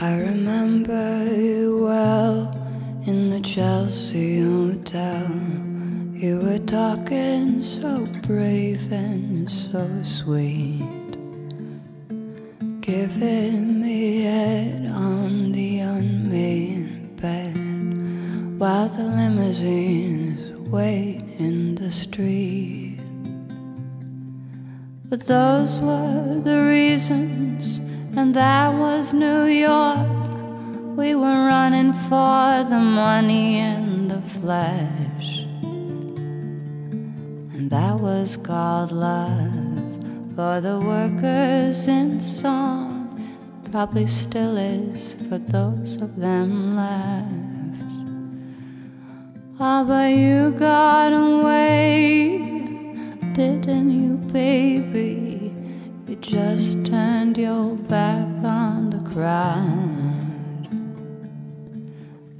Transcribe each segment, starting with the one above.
I remember you well in the Chelsea Hotel. You were talking so brave and so sweet, giving me head on the unmade bed while the limousines wait in the street. But those were the reasons, and that was New York. We were running for the money and the flesh. And that was called love for the workers in song. Probably still is for those of them left. Ah, but you got away, didn't you, baby? You just turned your back on the crowd.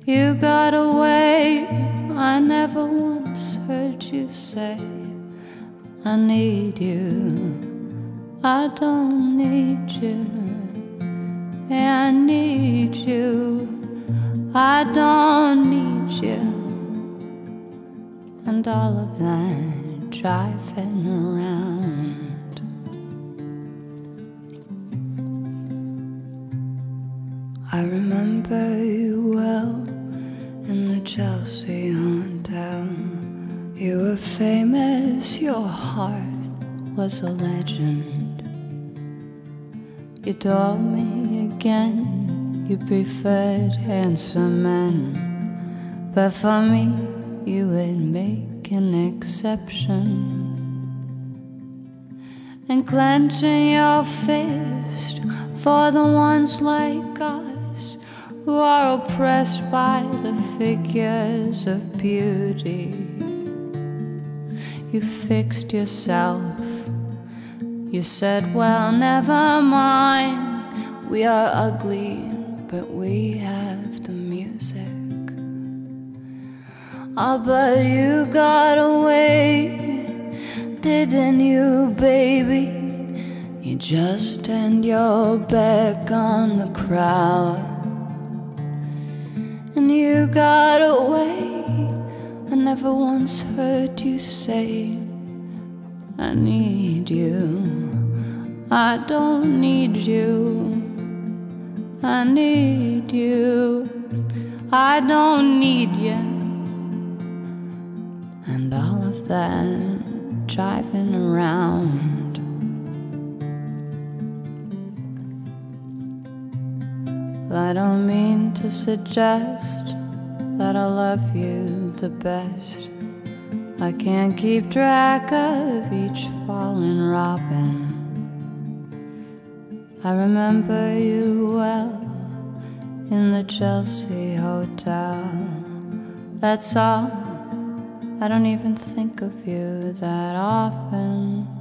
You got away, I never once heard you say, I need you. I don't need you. I need you. I don't need you. And all of that driving around. I remember you well in the Chelsea hotel. You were famous, your heart was a legend. You told me again you preferred handsome men, but for me you would make an exception. And clenching your fist for the ones like us who are oppressed by the figures of beauty. You fixed yourself. You said, Well, never mind. We are ugly, but we have the music. Oh, but you got away, didn't you, baby? You just turned your back on the crowd. And you got away. I never once heard you say, I need you. I don't need you. I need you. I don't need you. And all of that driving around. I don't mean to suggest that I love you the best. I can't keep track of each fallen robin. I remember you well in the Chelsea Hotel. That's all. I don't even think of you that often.